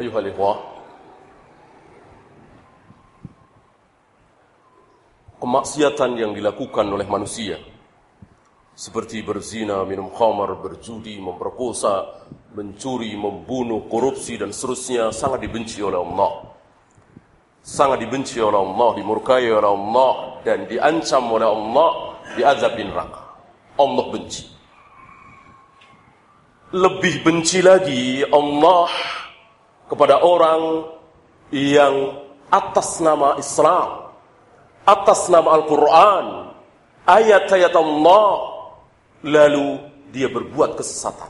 أيها الإخوة Kemaksiatan yang dilakukan oleh manusia Seperti berzina, minum khamar, berjudi, memperkosa Mencuri, membunuh, korupsi dan seterusnya Sangat dibenci oleh Allah Sangat dibenci oleh Allah, dimurkai oleh Allah Dan diancam oleh Allah Diazab di neraka Allah benci Lebih benci lagi Allah kepada orang yang atas nama Islam, atas nama Al-Quran, ayat-ayat Allah, lalu dia berbuat kesesatan.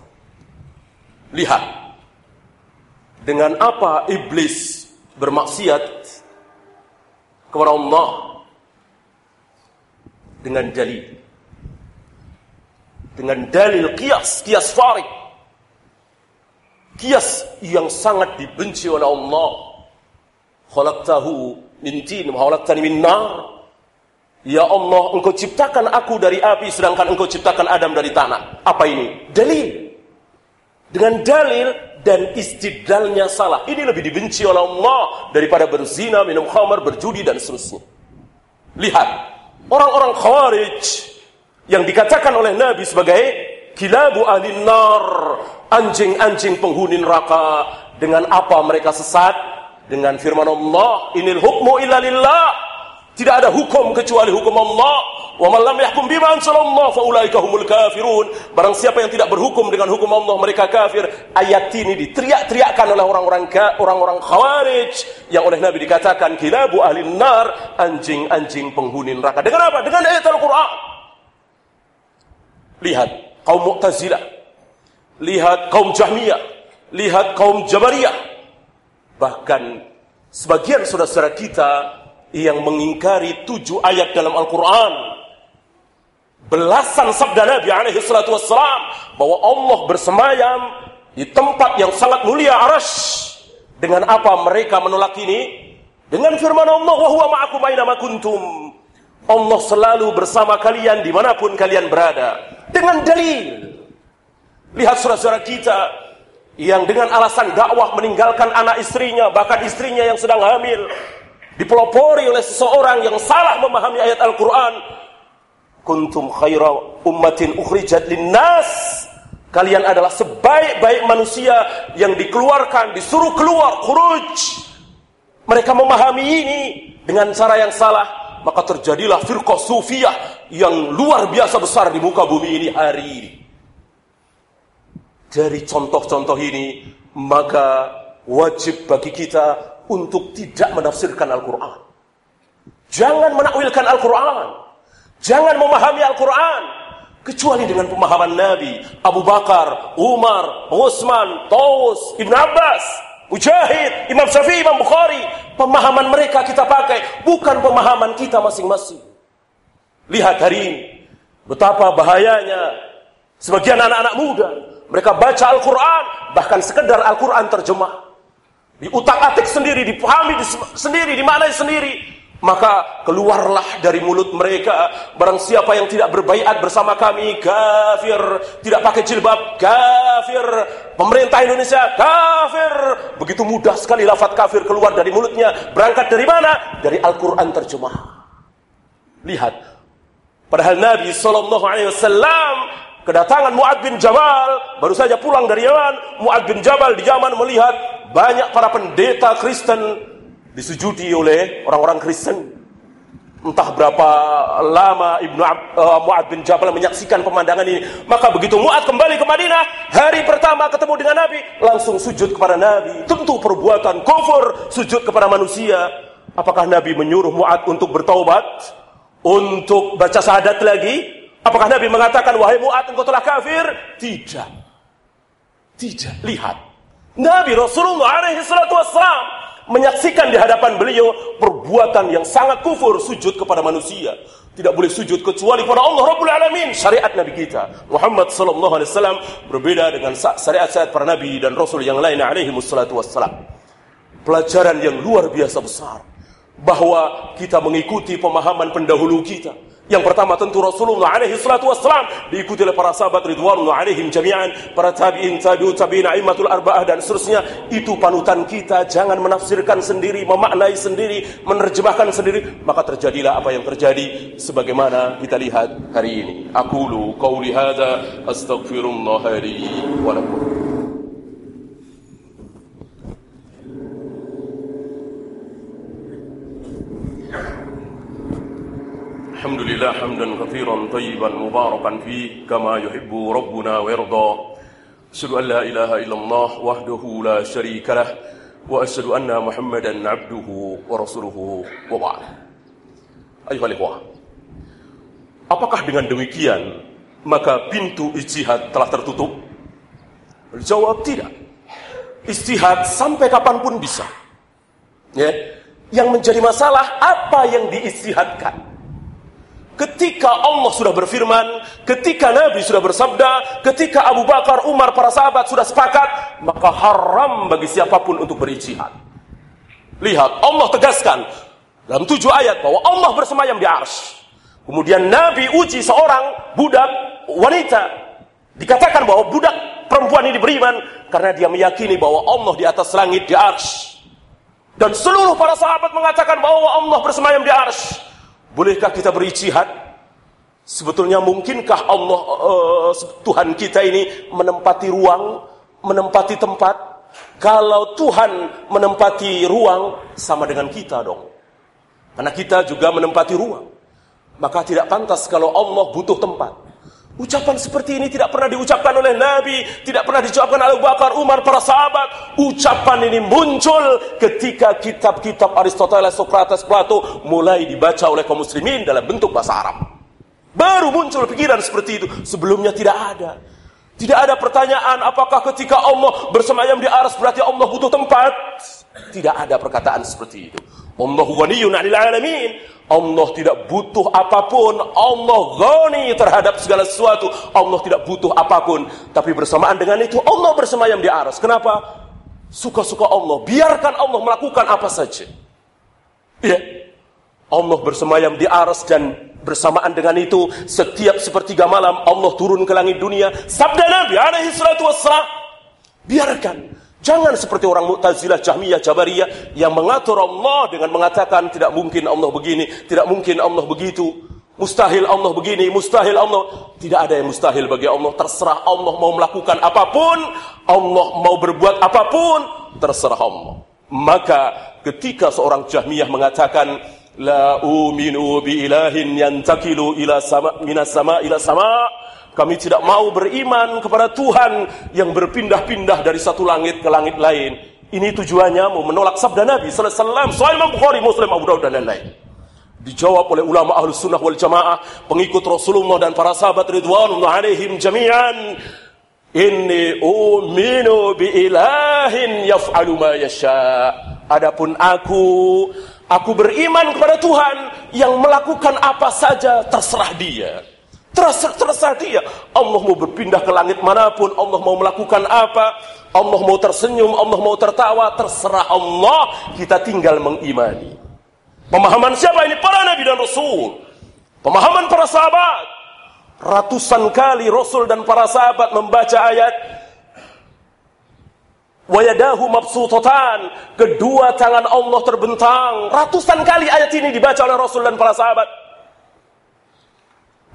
Lihat, dengan apa iblis bermaksiat kepada Allah dengan dalil. Dengan dalil kias, kias farid kias yang sangat dibenci oleh Allah. Khalaqtahu min tin wa khalaqtani min nar. Ya Allah, engkau ciptakan aku dari api sedangkan engkau ciptakan Adam dari tanah. Apa ini? Dalil. Dengan dalil dan istidlalnya salah. Ini lebih dibenci oleh Allah daripada berzina, minum khamar, berjudi dan seterusnya. Lihat, orang-orang khawarij yang dikatakan oleh Nabi sebagai kilabu ahli nar, anjing-anjing penghuni neraka. Dengan apa mereka sesat? Dengan firman Allah, inil hukmu illa lillah. Tidak ada hukum kecuali hukum Allah. Wa man lam yahkum bima anzalallah fa ulaika humul kafirun. Barang siapa yang tidak berhukum dengan hukum Allah mereka kafir. Ayat ini diteriak-teriakkan oleh orang-orang orang-orang Khawarij yang oleh Nabi dikatakan kilabu ahli nar, anjing-anjing penghuni neraka. Dengan apa? Dengan ayat Al-Qur'an. Lihat kaum Mu'tazilah, lihat kaum Jahmiyah, lihat kaum Jabariyah. Bahkan sebagian saudara-saudara kita yang mengingkari tujuh ayat dalam Al-Quran. Belasan sabda Nabi alaihi salatu wassalam bahwa Allah bersemayam di tempat yang sangat mulia arash. Dengan apa mereka menolak ini? Dengan firman Allah, wa huwa ma'akum kuntum. Allah selalu bersama kalian di mana pun kalian berada. Dengan dalil. Lihat saudara-saudara kita yang dengan alasan dakwah meninggalkan anak istrinya, bahkan istrinya yang sedang hamil, dipelopori oleh seseorang yang salah memahami ayat Al-Quran. Kuntum khaira ummatin ukhrijat linnas. Kalian adalah sebaik-baik manusia yang dikeluarkan, disuruh keluar, khuruj. Mereka memahami ini dengan cara yang salah, maka terjadilah firqah sufiyah yang luar biasa besar di muka bumi ini hari ini. Dari contoh-contoh ini, maka wajib bagi kita untuk tidak menafsirkan Al-Quran. Jangan menakwilkan Al-Quran. Jangan memahami Al-Quran. Kecuali dengan pemahaman Nabi, Abu Bakar, Umar, Utsman, Taus, Ibn Abbas, Mujahid, Imam Syafi'i, Imam Bukhari. Pemahaman mereka kita pakai, bukan pemahaman kita masing-masing. Lihat hari ini, betapa bahayanya sebagian anak-anak muda. Mereka baca Al-Quran, bahkan sekedar Al-Quran terjemah. Diutak-atik sendiri, dipahami di, sendiri, dimaknai sendiri. Maka keluarlah dari mulut mereka barang siapa yang tidak berbaiat bersama kami kafir, tidak pakai jilbab kafir, pemerintah Indonesia kafir. Begitu mudah sekali lafaz kafir keluar dari mulutnya. Berangkat dari mana? Dari Al-Qur'an terjemah. Lihat. Padahal Nabi sallallahu alaihi wasallam kedatangan Muad bin Jabal baru saja pulang dari Yaman. Muad bin Jabal di Yaman melihat banyak para pendeta Kristen disujudi oleh orang-orang Kristen. Entah berapa lama Ibnu uh, Mu'ad bin Jabal menyaksikan pemandangan ini. Maka begitu Mu'ad kembali ke Madinah, hari pertama ketemu dengan Nabi, langsung sujud kepada Nabi. Tentu perbuatan kufur, sujud kepada manusia. Apakah Nabi menyuruh Mu'ad untuk bertaubat? Untuk baca syahadat lagi? Apakah Nabi mengatakan, wahai Mu'ad engkau telah kafir? Tidak. Tidak. Lihat. Nabi Rasulullah wassalam menyaksikan di hadapan beliau perbuatan yang sangat kufur sujud kepada manusia. Tidak boleh sujud kecuali pada Allah Rabbul Alamin. Syariat Nabi kita Muhammad wasallam berbeda dengan syariat-syariat para nabi dan rasul yang lain alaihi wassalam. Pelajaran yang luar biasa besar bahwa kita mengikuti pemahaman pendahulu kita yang pertama tentu Rasulullah alaihi salatu wassalam diikuti oleh para sahabat ridwanullah alaihim jami'an, para tabi'in, tabi'ut, tabi'in, a'immatul arba'ah dan seterusnya. Itu panutan kita, jangan menafsirkan sendiri, memaknai sendiri, menerjemahkan sendiri, maka terjadilah apa yang terjadi sebagaimana kita lihat hari ini. Aku lu qauli hadza astaghfirullah li wa lakum. الحمد لله حمدا كثيرا طيبا مباركا فيه كما يحب ربنا ويرضى أشهد أن لا إله إلا الله وحده لا شريك له وأشهد أن محمدا عبده ورسوله وبعد أيها الإخوة Apakah dengan demikian maka pintu ijtihad telah tertutup? Jawab tidak. Ijtihad sampai kapan pun bisa. Ya. Yang menjadi masalah apa yang diistihadkan? Ketika Allah sudah berfirman, ketika Nabi sudah bersabda, ketika Abu Bakar, Umar, para sahabat sudah sepakat, maka haram bagi siapa pun untuk berijtihad. Lihat, Allah tegaskan dalam tujuh ayat bahwa Allah bersemayam di ars. Kemudian Nabi uji seorang budak wanita. Dikatakan bahwa budak perempuan ini beriman karena dia meyakini bahwa Allah di atas langit di ars. Dan seluruh para sahabat mengatakan bahwa Allah bersemayam di ars. Bolehkah kita berijtihad? Sebetulnya mungkinkah Allah uh, Tuhan kita ini menempati ruang, menempati tempat? Kalau Tuhan menempati ruang sama dengan kita dong. Karena kita juga menempati ruang. Maka tidak pantas kalau Allah butuh tempat. Ucapan seperti ini tidak pernah diucapkan oleh Nabi, tidak pernah diucapkan oleh Bakar, Umar, para sahabat. Ucapan ini muncul ketika kitab-kitab Aristoteles, Socrates, Plato mulai dibaca oleh kaum muslimin dalam bentuk bahasa Arab. Baru muncul pikiran seperti itu. Sebelumnya tidak ada. Tidak ada pertanyaan apakah ketika Allah bersemayam di aras berarti Allah butuh tempat. Tidak ada perkataan seperti itu. Allah ghaniyun 'anil alamin. Allah tidak butuh apa pun. Allah ghani terhadap segala sesuatu. Allah tidak butuh apa pun. Tapi bersamaan dengan itu Allah bersemayam di aras. Kenapa? Suka-suka Allah. Biarkan Allah melakukan apa saja. Ya. Allah bersemayam di aras dan bersamaan dengan itu setiap sepertiga malam Allah turun ke langit dunia. Sabda Nabi alaihi salatu wassalam. Biarkan Jangan seperti orang Mu'tazilah, Jahmiyah, Jabariyah yang mengatur Allah dengan mengatakan tidak mungkin Allah begini, tidak mungkin Allah begitu. Mustahil Allah begini, mustahil Allah. Tidak ada yang mustahil bagi Allah. Terserah Allah mau melakukan apa pun, Allah mau berbuat apa pun, terserah Allah. Maka ketika seorang Jahmiyah mengatakan la uminu bi ilahin yantakilu ila sama minas sama ila sama kami tidak mau beriman kepada Tuhan yang berpindah-pindah dari satu langit ke langit lain. Ini tujuannya mau menolak sabda Nabi sallallahu alaihi wasallam, Sahih Bukhari, Muslim, Abu Dawud dan lain-lain. Dijawab oleh ulama Ahlus Sunnah wal Jamaah, pengikut Rasulullah dan para sahabat ridwanullah alaihim jami'an. Inni uminu bi ilahin yaf'alu ma yasha. Adapun aku, aku beriman kepada Tuhan yang melakukan apa saja terserah Dia. Terasa terasa dia. Allah mau berpindah ke langit mana pun, Allah mau melakukan apa, Allah mau tersenyum, Allah mau tertawa, terserah Allah. Kita tinggal mengimani. Pemahaman siapa ini? Para nabi dan rasul. Pemahaman para sahabat. Ratusan kali rasul dan para sahabat membaca ayat Wayadahu mabsutatan. Kedua tangan Allah terbentang. Ratusan kali ayat ini dibaca oleh Rasul dan para sahabat.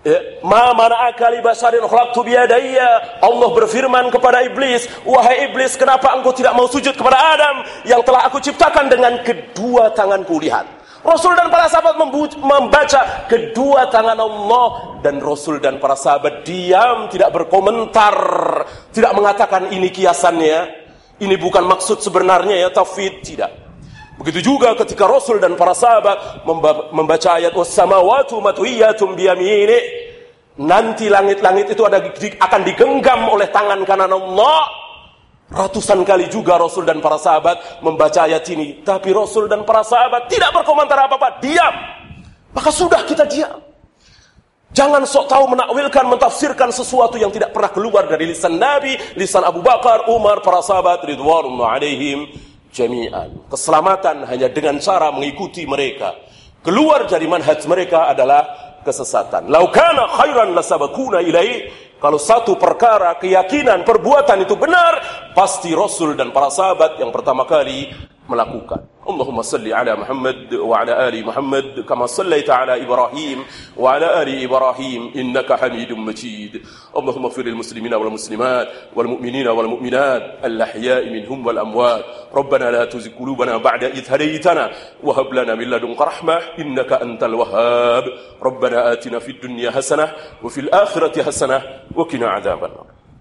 Ya, ma mana'aka li basarin khalaqtu biyadayya. Allah berfirman kepada iblis, "Wahai iblis, kenapa engkau tidak mau sujud kepada Adam yang telah aku ciptakan dengan kedua tanganku lihat?" Rasul dan para sahabat membaca kedua tangan Allah dan Rasul dan para sahabat diam tidak berkomentar, tidak mengatakan ini kiasannya, ini bukan maksud sebenarnya ya tauhid tidak. Begitu juga ketika Rasul dan para sahabat membaca ayat was-samawati matwiyatum biyamini. Nanti langit-langit itu ada akan digenggam oleh tangan kanan Allah. Ratusan kali juga Rasul dan para sahabat membaca ayat ini. Tapi Rasul dan para sahabat tidak berkomentar apa-apa. Diam. Maka sudah kita diam. Jangan sok tahu menakwilkan, mentafsirkan sesuatu yang tidak pernah keluar dari lisan Nabi, lisan Abu Bakar, Umar, para sahabat, ridwanullah alaihim jami'an. Keselamatan hanya dengan cara mengikuti mereka. Keluar dari manhaj mereka adalah kesesatan. Laukana khairan lasabakuna ilai kalau satu perkara, keyakinan, perbuatan itu benar, pasti Rasul dan para sahabat yang pertama kali melakukan. Allahumma salli ala Muhammad wa ala ali Muhammad kama sallaita ala Ibrahim wa ala ali Ibrahim innaka Hamidum Majid. Allahumma ighfir lil muslimina wal muslimat wal mu'minina wal mu'minat al ahya'i minhum wal amwat. Rabbana la tuzigh qulubana ba'da idh hadaytana wa hab lana min ladunka rahmah innaka antal wahhab. Rabbana atina fid dunya hasanah wa fil akhirati hasanah wa qina adzaban nar.